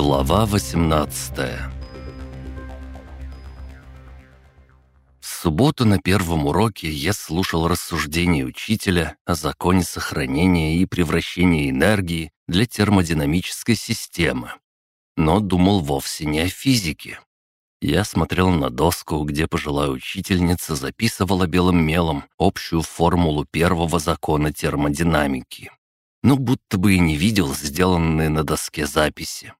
Глава 18 В субботу на первом уроке я слушал рассуждения учителя о законе сохранения и превращения энергии для термодинамической системы. Но думал вовсе не о физике. Я смотрел на доску, где пожилая учительница записывала белым мелом общую формулу первого закона термодинамики. Но будто бы и не видел сделанные на доске записи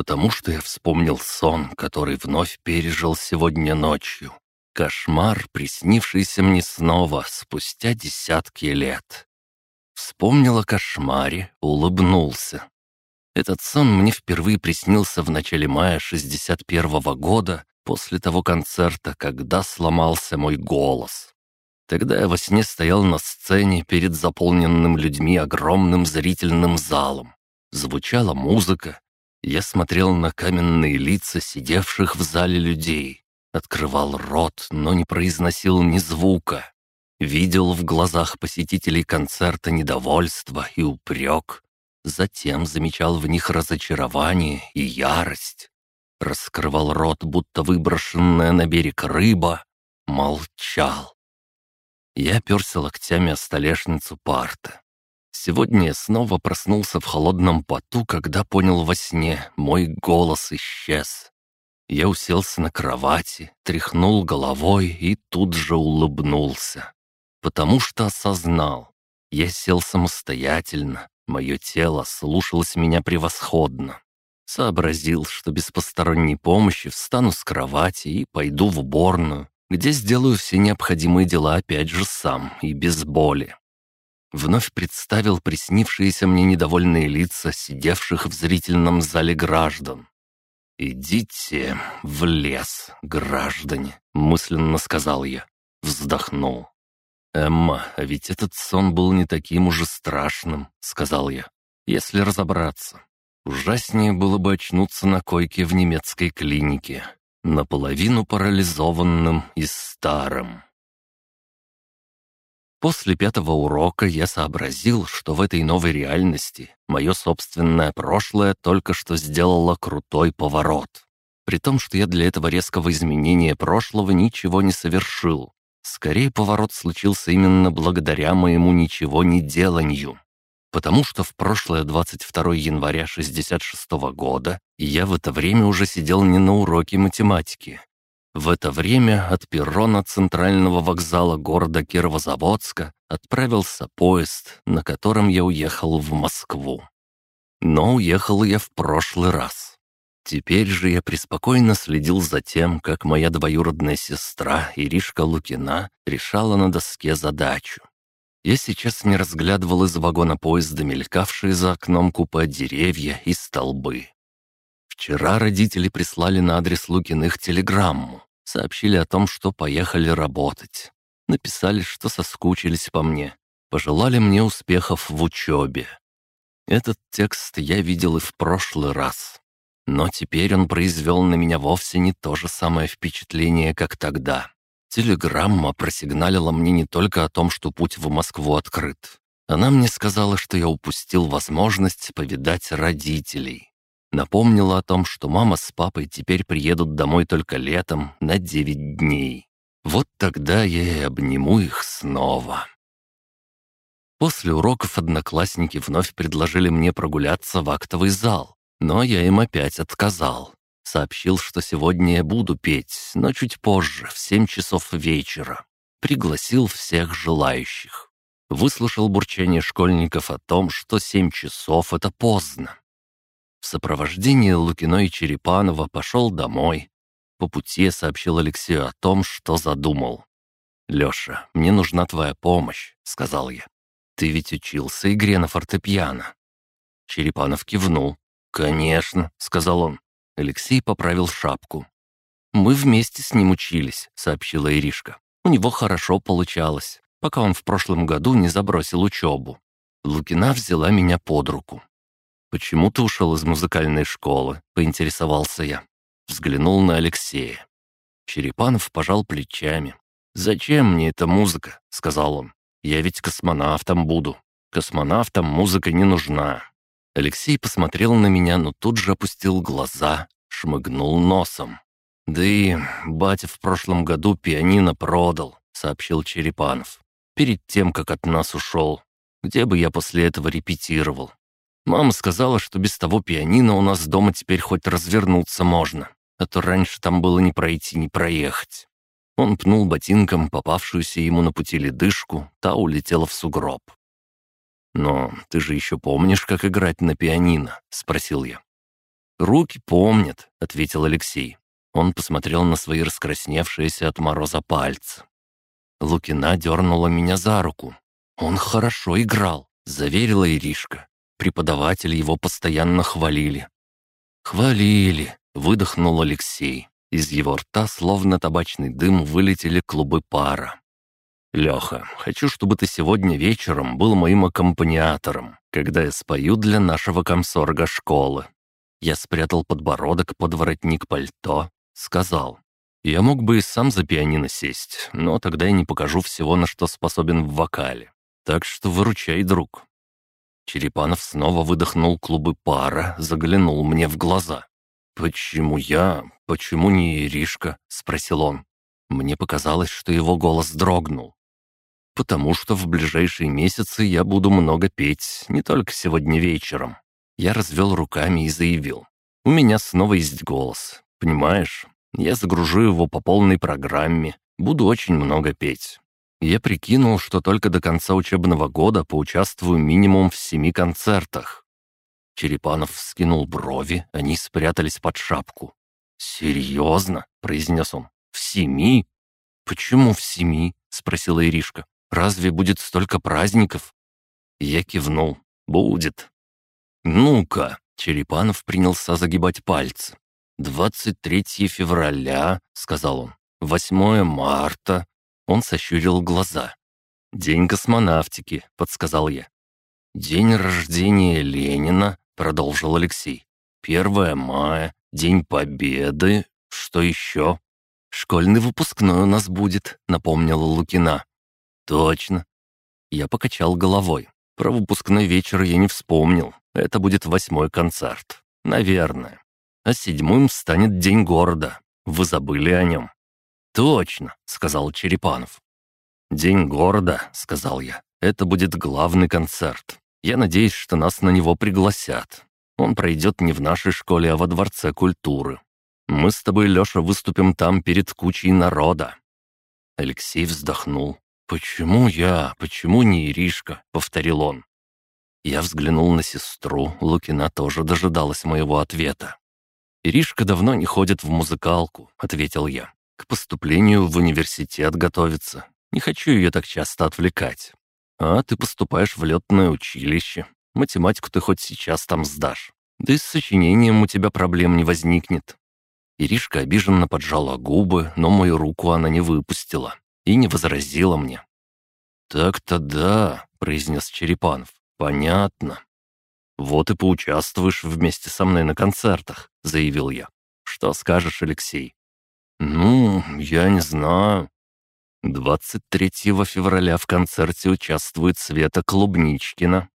потому что я вспомнил сон, который вновь пережил сегодня ночью. Кошмар, приснившийся мне снова спустя десятки лет. Вспомнил о кошмаре, улыбнулся. Этот сон мне впервые приснился в начале мая 61 -го года, после того концерта, когда сломался мой голос. Тогда я во сне стоял на сцене перед заполненным людьми огромным зрительным залом. Звучала музыка, я смотрел на каменные лица сидевших в зале людей, открывал рот, но не произносил ни звука. Видел в глазах посетителей концерта недовольство и упрек, затем замечал в них разочарование и ярость. Раскрывал рот, будто выброшенная на берег рыба, молчал. Я перся локтями о столешницу парта. Сегодня я снова проснулся в холодном поту, когда понял во сне, мой голос исчез. Я уселся на кровати, тряхнул головой и тут же улыбнулся. Потому что осознал. Я сел самостоятельно, мое тело слушалось меня превосходно. Сообразил, что без посторонней помощи встану с кровати и пойду в уборную, где сделаю все необходимые дела опять же сам и без боли. Вновь представил приснившиеся мне недовольные лица сидевших в зрительном зале граждан. «Идите в лес, граждане», — мысленно сказал я. Вздохнул. «Эмма, а ведь этот сон был не таким уже страшным», — сказал я, — «если разобраться. Ужаснее было бы очнуться на койке в немецкой клинике, наполовину парализованным и старым». После пятого урока я сообразил, что в этой новой реальности мое собственное прошлое только что сделало крутой поворот. При том, что я для этого резкого изменения прошлого ничего не совершил. Скорее, поворот случился именно благодаря моему ничего не деланию. Потому что в прошлое 22 января 66 года я в это время уже сидел не на уроке математики, в это время от перрона центрального вокзала города Кировозаводска отправился поезд, на котором я уехал в Москву. Но уехал я в прошлый раз. Теперь же я преспокойно следил за тем, как моя двоюродная сестра Иришка Лукина решала на доске задачу. Я сейчас не разглядывал из вагона поезда мелькавшие за окном купе деревья и столбы. Вчера родители прислали на адрес Лукиных телеграмму. Сообщили о том, что поехали работать. Написали, что соскучились по мне. Пожелали мне успехов в учебе. Этот текст я видел и в прошлый раз. Но теперь он произвел на меня вовсе не то же самое впечатление, как тогда. Телеграмма просигналила мне не только о том, что путь в Москву открыт. Она мне сказала, что я упустил возможность повидать родителей. Напомнила о том, что мама с папой теперь приедут домой только летом на девять дней. Вот тогда я и обниму их снова. После уроков одноклассники вновь предложили мне прогуляться в актовый зал, но я им опять отказал. Сообщил, что сегодня я буду петь, но чуть позже, в семь часов вечера. Пригласил всех желающих. Выслушал бурчание школьников о том, что семь часов — это поздно. В сопровождении Лукино и Черепанова пошел домой. По пути сообщил Алексею о том, что задумал. «Леша, мне нужна твоя помощь», — сказал я. «Ты ведь учился игре на фортепиано». Черепанов кивнул. «Конечно», — сказал он. Алексей поправил шапку. «Мы вместе с ним учились», — сообщила Иришка. «У него хорошо получалось, пока он в прошлом году не забросил учебу». Лукина взяла меня под руку. «Почему ты ушел из музыкальной школы?» — поинтересовался я. Взглянул на Алексея. Черепанов пожал плечами. «Зачем мне эта музыка?» — сказал он. «Я ведь космонавтом буду. Космонавтам музыка не нужна». Алексей посмотрел на меня, но тут же опустил глаза, шмыгнул носом. «Да и батя в прошлом году пианино продал», — сообщил Черепанов. «Перед тем, как от нас ушел. Где бы я после этого репетировал? Мама сказала, что без того пианино у нас дома теперь хоть развернуться можно, а то раньше там было не пройти, не проехать». Он пнул ботинком попавшуюся ему на пути ледышку, та улетела в сугроб. «Но ты же еще помнишь, как играть на пианино?» — спросил я. «Руки помнят», — ответил Алексей. Он посмотрел на свои раскрасневшиеся от мороза пальцы. Лукина дернула меня за руку. «Он хорошо играл», — заверила Иришка. Преподаватели его постоянно хвалили. «Хвалили», — выдохнул Алексей. Из его рта, словно табачный дым, вылетели клубы пара. «Леха, хочу, чтобы ты сегодня вечером был моим аккомпаниатором, когда я спою для нашего комсорга школы». Я спрятал подбородок под воротник пальто, сказал. «Я мог бы и сам за пианино сесть, но тогда я не покажу всего, на что способен в вокале. Так что выручай, друг». Черепанов снова выдохнул клубы пара, заглянул мне в глаза. «Почему я? Почему не Иришка?» — спросил он. Мне показалось, что его голос дрогнул. «Потому что в ближайшие месяцы я буду много петь, не только сегодня вечером». Я развел руками и заявил. «У меня снова есть голос. Понимаешь? Я загружу его по полной программе, буду очень много петь. Я прикинул, что только до конца учебного года поучаствую минимум в семи концертах. Черепанов вскинул брови, они спрятались под шапку. «Серьезно?» — произнес он. «В семи?» «Почему в семи?» — спросила Иришка. «Разве будет столько праздников?» Я кивнул. «Будет». «Ну-ка!» — Черепанов принялся загибать пальцы. «Двадцать третье февраля», — сказал он. «Восьмое марта, он сощурил глаза. «День космонавтики», — подсказал я. «День рождения Ленина», — продолжил Алексей. «Первое мая, День Победы. Что еще?» «Школьный выпускной у нас будет», — напомнила Лукина. «Точно». Я покачал головой. Про выпускной вечер я не вспомнил. Это будет восьмой концерт. Наверное. А седьмым станет День города. Вы забыли о нем. «Точно», — сказал Черепанов. «День города», — сказал я. «Это будет главный концерт. Я надеюсь, что нас на него пригласят. Он пройдет не в нашей школе, а во Дворце культуры. Мы с тобой, Леша, выступим там перед кучей народа». Алексей вздохнул. «Почему я? Почему не Иришка?» — повторил он. Я взглянул на сестру, Лукина тоже дожидалась моего ответа. «Иришка давно не ходит в музыкалку», — ответил я к поступлению в университет готовится. Не хочу ее так часто отвлекать. А ты поступаешь в летное училище. Математику ты хоть сейчас там сдашь. Да и с сочинением у тебя проблем не возникнет». Иришка обиженно поджала губы, но мою руку она не выпустила и не возразила мне. «Так-то да», — произнес Черепанов. «Понятно». «Вот и поучаствуешь вместе со мной на концертах», — заявил я. «Что скажешь, Алексей?» «Ну, я не знаю». 23 февраля в концерте участвует Света Клубничкина.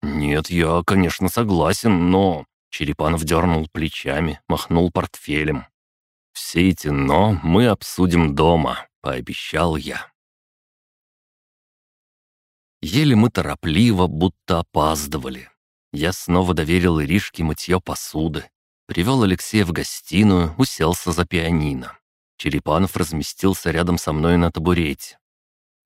«Нет, я, конечно, согласен, но...» Черепанов дернул плечами, махнул портфелем. «Все эти «но» мы обсудим дома», — пообещал я. Ели мы торопливо, будто опаздывали. Я снова доверил Иришке мытье посуды, Привел Алексея в гостиную, уселся за пианино. Черепанов разместился рядом со мной на табурете.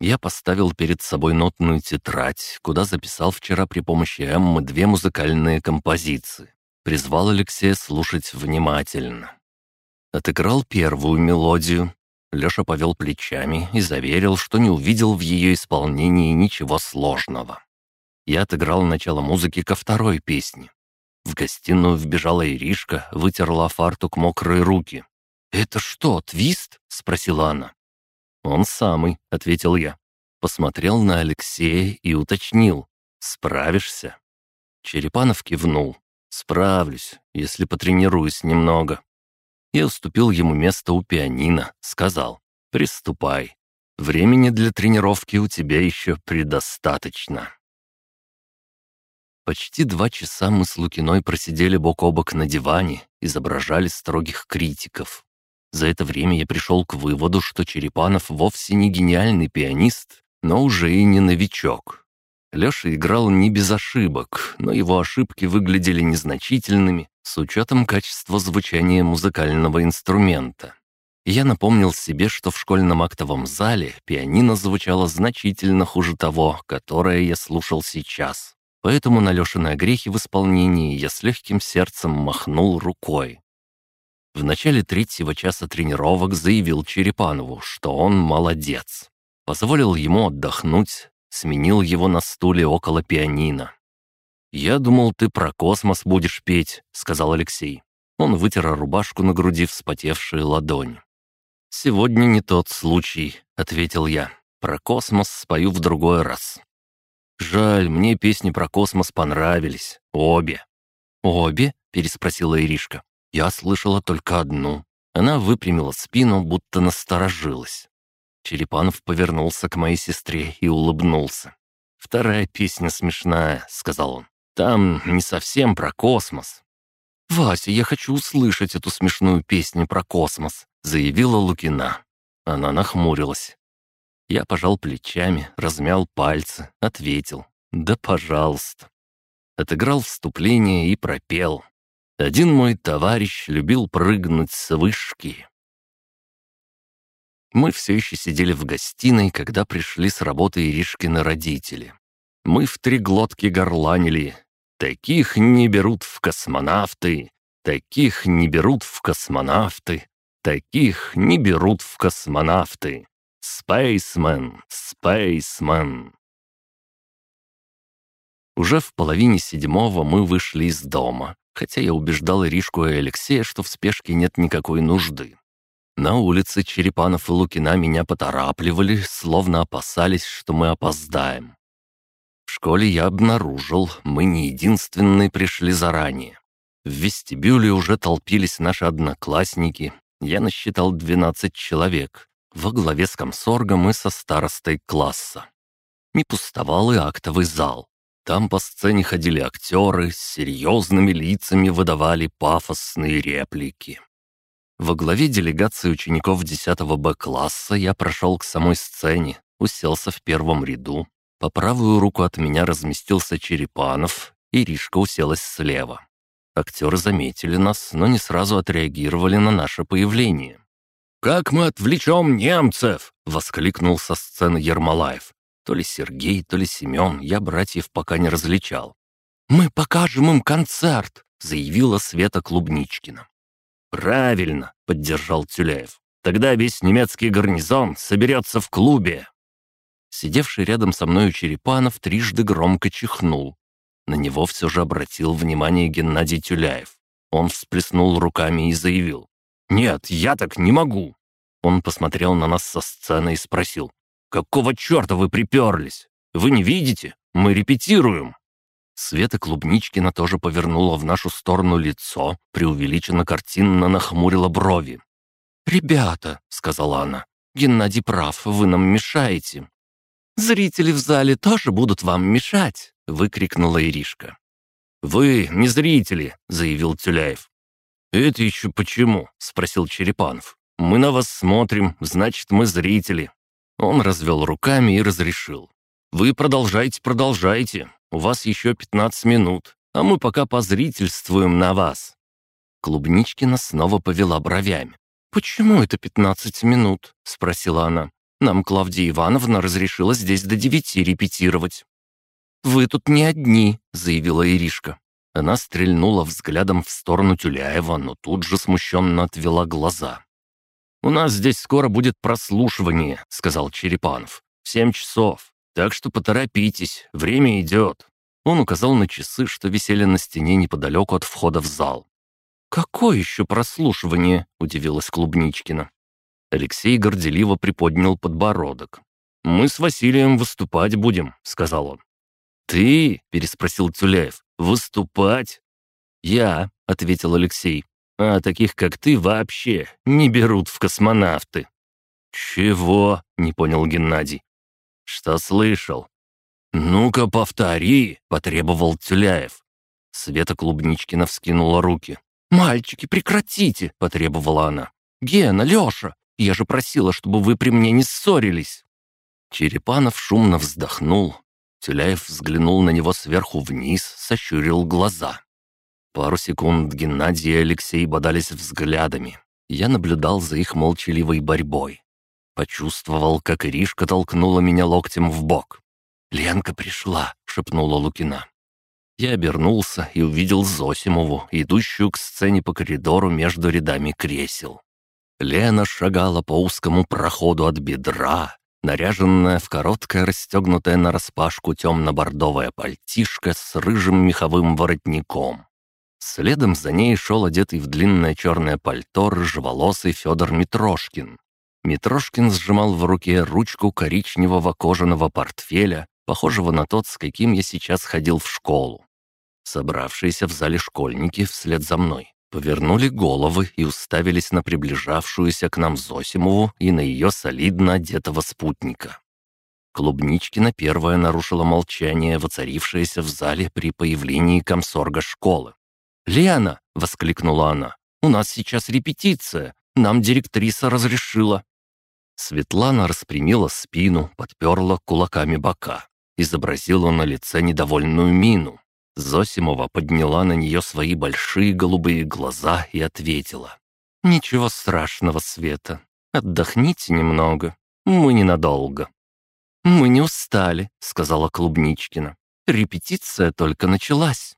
Я поставил перед собой нотную тетрадь, куда записал вчера при помощи Эммы две музыкальные композиции. Призвал Алексея слушать внимательно. Отыграл первую мелодию. Леша повел плечами и заверил, что не увидел в ее исполнении ничего сложного. Я отыграл начало музыки ко второй песне. В гостиную вбежала Иришка, вытерла фартук мокрые руки. «Это что, твист?» — спросила она. «Он самый», — ответил я. Посмотрел на Алексея и уточнил. «Справишься?» Черепанов кивнул. «Справлюсь, если потренируюсь немного». Я уступил ему место у пианино, сказал. «Приступай. Времени для тренировки у тебя еще предостаточно». Почти два часа мы с Лукиной просидели бок о бок на диване, изображали строгих критиков. За это время я пришел к выводу, что Черепанов вовсе не гениальный пианист, но уже и не новичок. Леша играл не без ошибок, но его ошибки выглядели незначительными с учетом качества звучания музыкального инструмента. я напомнил себе, что в школьном актовом зале пианино звучало значительно хуже того, которое я слушал сейчас. Поэтому на Лешины огрехи в исполнении я с легким сердцем махнул рукой. В начале третьего часа тренировок заявил Черепанову, что он молодец. Позволил ему отдохнуть, сменил его на стуле около пианино. «Я думал, ты про космос будешь петь», — сказал Алексей. Он вытер рубашку на груди вспотевшую ладонь. «Сегодня не тот случай», — ответил я. «Про космос спою в другой раз». «Жаль, мне песни про космос понравились. Обе». «Обе?» — переспросила Иришка. Я слышала только одну. Она выпрямила спину, будто насторожилась. Черепанов повернулся к моей сестре и улыбнулся. «Вторая песня смешная», — сказал он. «Там не совсем про космос». «Вася, я хочу услышать эту смешную песню про космос», — заявила Лукина. Она нахмурилась. Я пожал плечами, размял пальцы, ответил. «Да пожалуйста». Отыграл вступление и пропел. Один мой товарищ любил прыгнуть с вышки. Мы все еще сидели в гостиной, когда пришли с работы Иришкины родители. Мы в три глотки горланили. Таких не берут в космонавты, таких не берут в космонавты, таких не берут в космонавты. Спейсмен, спейсмен. Уже в половине седьмого мы вышли из дома хотя я убеждал Иришку и Алексея, что в спешке нет никакой нужды. На улице Черепанов и Лукина меня поторапливали, словно опасались, что мы опоздаем. В школе я обнаружил, мы не единственные пришли заранее. В вестибюле уже толпились наши одноклассники. Я насчитал 12 человек, во главе с комсоргом и со старостой класса. Не пустовал и актовый зал. Там по сцене ходили актеры, с серьезными лицами выдавали пафосные реплики. Во главе делегации учеников 10 Б-класса я прошел к самой сцене, уселся в первом ряду. По правую руку от меня разместился Черепанов, и Ришка уселась слева. Актеры заметили нас, но не сразу отреагировали на наше появление. «Как мы отвлечем немцев!» — воскликнул со сцены Ермолаев. То ли Сергей, то ли Семен, я братьев пока не различал. «Мы покажем им концерт», — заявила Света Клубничкина. «Правильно», — поддержал Тюляев. «Тогда весь немецкий гарнизон соберется в клубе». Сидевший рядом со мной Черепанов трижды громко чихнул. На него все же обратил внимание Геннадий Тюляев. Он всплеснул руками и заявил. «Нет, я так не могу!» Он посмотрел на нас со сцены и спросил. «Какого черта вы приперлись? Вы не видите? Мы репетируем!» Света Клубничкина тоже повернула в нашу сторону лицо, преувеличенно картинно нахмурила брови. «Ребята», — сказала она, — «Геннадий прав, вы нам мешаете». «Зрители в зале тоже будут вам мешать», — выкрикнула Иришка. «Вы не зрители», — заявил Тюляев. «Это еще почему?» — спросил Черепанов. «Мы на вас смотрим, значит, мы зрители. Он развел руками и разрешил. «Вы продолжайте, продолжайте. У вас еще 15 минут, а мы пока позрительствуем на вас». Клубничкина снова повела бровями. «Почему это 15 минут?» — спросила она. «Нам Клавдия Ивановна разрешила здесь до девяти репетировать». «Вы тут не одни», — заявила Иришка. Она стрельнула взглядом в сторону Тюляева, но тут же смущенно отвела глаза. «У нас здесь скоро будет прослушивание», — сказал Черепанов. «В семь часов. Так что поторопитесь, время идет». Он указал на часы, что висели на стене неподалеку от входа в зал. «Какое еще прослушивание?» — удивилась Клубничкина. Алексей горделиво приподнял подбородок. «Мы с Василием выступать будем», — сказал он. «Ты?» — переспросил Тюляев. «Выступать?» «Я», — ответил Алексей а таких, как ты, вообще не берут в космонавты». «Чего?» — не понял Геннадий. «Что слышал?» «Ну-ка, повтори!» — потребовал Тюляев. Света Клубничкина вскинула руки. «Мальчики, прекратите!» — потребовала она. «Гена, Леша, я же просила, чтобы вы при мне не ссорились!» Черепанов шумно вздохнул. Тюляев взглянул на него сверху вниз, сощурил глаза. Пару секунд Геннадий и Алексей бодались взглядами. Я наблюдал за их молчаливой борьбой. Почувствовал, как Иришка толкнула меня локтем в бок. «Ленка пришла», — шепнула Лукина. Я обернулся и увидел Зосимову, идущую к сцене по коридору между рядами кресел. Лена шагала по узкому проходу от бедра, наряженная в короткое расстегнутое нараспашку темно-бордовое пальтишко с рыжим меховым воротником. Следом за ней шел одетый в длинное черное пальто рыжеволосый Федор Митрошкин. Митрошкин сжимал в руке ручку коричневого кожаного портфеля, похожего на тот, с каким я сейчас ходил в школу. Собравшиеся в зале школьники вслед за мной повернули головы и уставились на приближавшуюся к нам Зосимову и на ее солидно одетого спутника. Клубничкина первая нарушила молчание, воцарившееся в зале при появлении комсорга школы. «Лена!» — воскликнула она. «У нас сейчас репетиция. Нам директриса разрешила». Светлана распрямила спину, подперла кулаками бока. Изобразила на лице недовольную мину. Зосимова подняла на нее свои большие голубые глаза и ответила. «Ничего страшного, Света. Отдохните немного. Мы ненадолго». «Мы не устали», — сказала Клубничкина. «Репетиция только началась».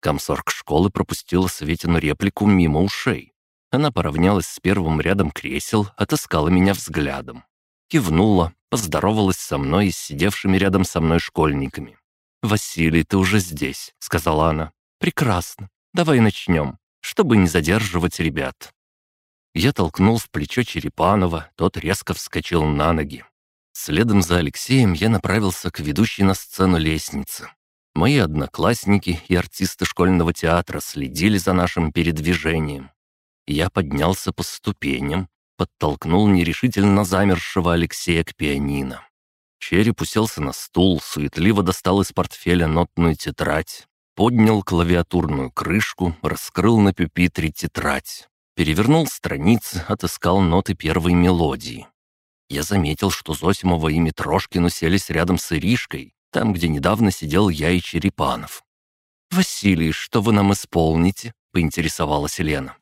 Комсорг школы пропустила Светину реплику мимо ушей. Она поравнялась с первым рядом кресел, отыскала меня взглядом. Кивнула, поздоровалась со мной и с сидевшими рядом со мной школьниками. «Василий, ты уже здесь», — сказала она. «Прекрасно. Давай начнем, чтобы не задерживать ребят». Я толкнул в плечо Черепанова, тот резко вскочил на ноги. Следом за Алексеем я направился к ведущей на сцену лестнице. Мои одноклассники и артисты школьного театра следили за нашим передвижением. Я поднялся по ступеням, подтолкнул нерешительно замершего Алексея к пианино. Череп уселся на стул, суетливо достал из портфеля нотную тетрадь, поднял клавиатурную крышку, раскрыл на пюпитре тетрадь, перевернул страницы, отыскал ноты первой мелодии. Я заметил, что Зосимова и Митрошкин уселись рядом с Иришкой, там, где недавно сидел я и Черепанов. «Василий, что вы нам исполните?» — поинтересовалась Елена.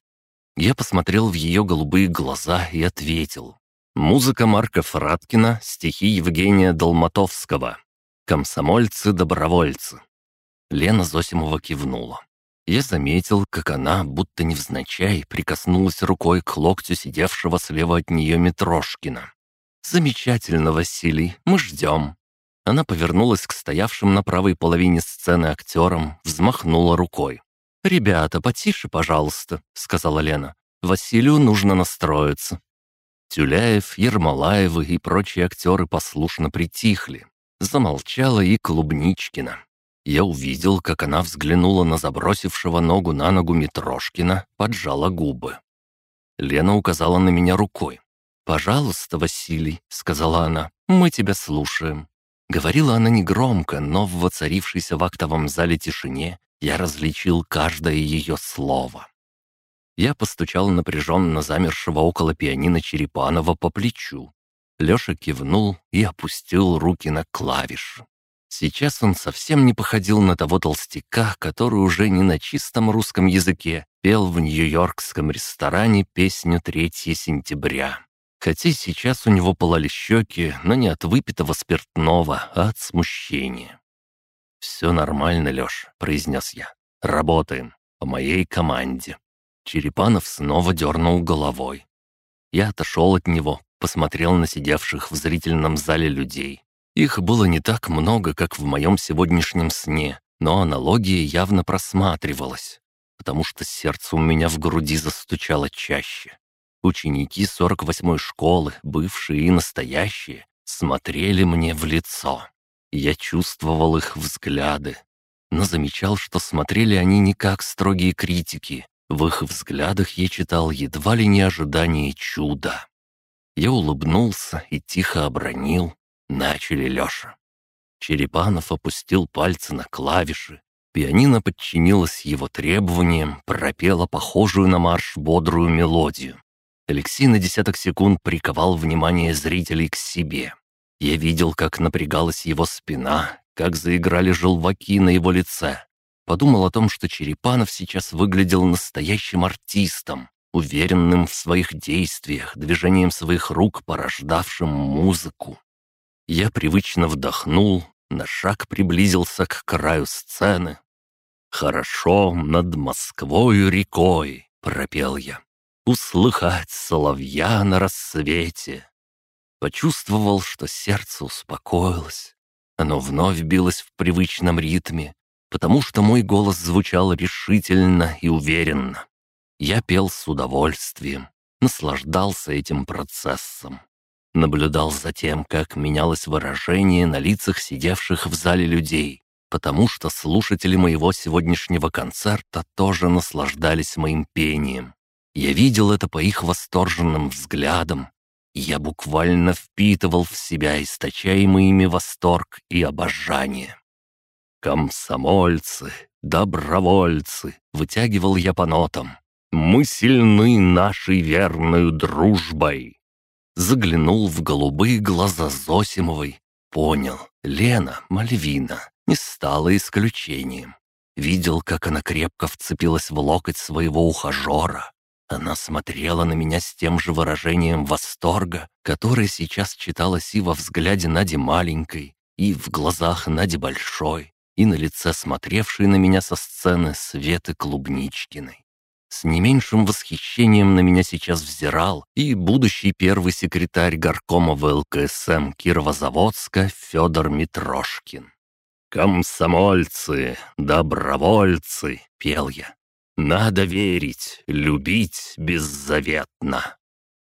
Я посмотрел в ее голубые глаза и ответил. Музыка Марка Фраткина, стихи Евгения Долматовского. «Комсомольцы-добровольцы». Лена Зосимова кивнула. Я заметил, как она, будто невзначай, прикоснулась рукой к локтю сидевшего слева от нее Митрошкина. «Замечательно, Василий, мы ждем». Она повернулась к стоявшим на правой половине сцены актерам, взмахнула рукой. «Ребята, потише, пожалуйста», — сказала Лена. «Василию нужно настроиться. Тюляев, Ермолаевы и прочие актеры послушно притихли. Замолчала и Клубничкина. Я увидел, как она взглянула на забросившего ногу на ногу Митрошкина, поджала губы. Лена указала на меня рукой. «Пожалуйста, Василий», — сказала она, — «мы тебя слушаем». Говорила она негромко, но в воцарившейся в актовом зале тишине я различил каждое ее слово. Я постучал напряженно замершего около пианино Черепанова по плечу. Леша кивнул и опустил руки на клавиши. Сейчас он совсем не походил на того толстяка, который уже не на чистом русском языке пел в нью-йоркском ресторане песню «3 сентября». Хотя сейчас у него пылали щеки, но не от выпитого спиртного, а от смущения. «Все нормально, Леш», — произнес я. «Работаем. По моей команде». Черепанов снова дернул головой. Я отошел от него, посмотрел на сидевших в зрительном зале людей. Их было не так много, как в моем сегодняшнем сне, но аналогия явно просматривалась, потому что сердце у меня в груди застучало чаще. Ученики 48-й школы, бывшие и настоящие, смотрели мне в лицо. Я чувствовал их взгляды, но замечал, что смотрели они не как строгие критики, в их взглядах я читал едва ли не ожидание чуда. Я улыбнулся и тихо обронил. Начали, Леша. Черепанов опустил пальцы на клавиши. Пианино подчинилось его требованиям, пропело похожую на марш бодрую мелодию. Алексей на десяток секунд приковал внимание зрителей к себе. Я видел, как напрягалась его спина, как заиграли желваки на его лице. Подумал о том, что Черепанов сейчас выглядел настоящим артистом, уверенным в своих действиях, движением своих рук, порождавшим музыку. Я привычно вдохнул, на шаг приблизился к краю сцены. «Хорошо над Москвою рекой», — пропел я, — «услыхать соловья на рассвете». Почувствовал, что сердце успокоилось. Оно вновь билось в привычном ритме, потому что мой голос звучал решительно и уверенно. Я пел с удовольствием, наслаждался этим процессом. Наблюдал за тем, как менялось выражение на лицах сидевших в зале людей, потому что слушатели моего сегодняшнего концерта тоже наслаждались моим пением. Я видел это по их восторженным взглядам. Я буквально впитывал в себя источаемый ими восторг и обожание. «Комсомольцы, добровольцы!» — вытягивал я по нотам. «Мы сильны нашей верной дружбой!» заглянул в голубые глаза Зосимовой. Понял, Лена, Мальвина, не стала исключением. Видел, как она крепко вцепилась в локоть своего ухажера. Она смотрела на меня с тем же выражением восторга, которое сейчас читалось и во взгляде Нади маленькой, и в глазах Нади большой, и на лице смотревшей на меня со сцены Светы Клубничкиной. С не меньшим восхищением на меня сейчас взирал и будущий первый секретарь горкома ВЛКСМ Кировозаводска Федор Митрошкин. «Комсомольцы, добровольцы!» — пел я. «Надо верить, любить беззаветно!»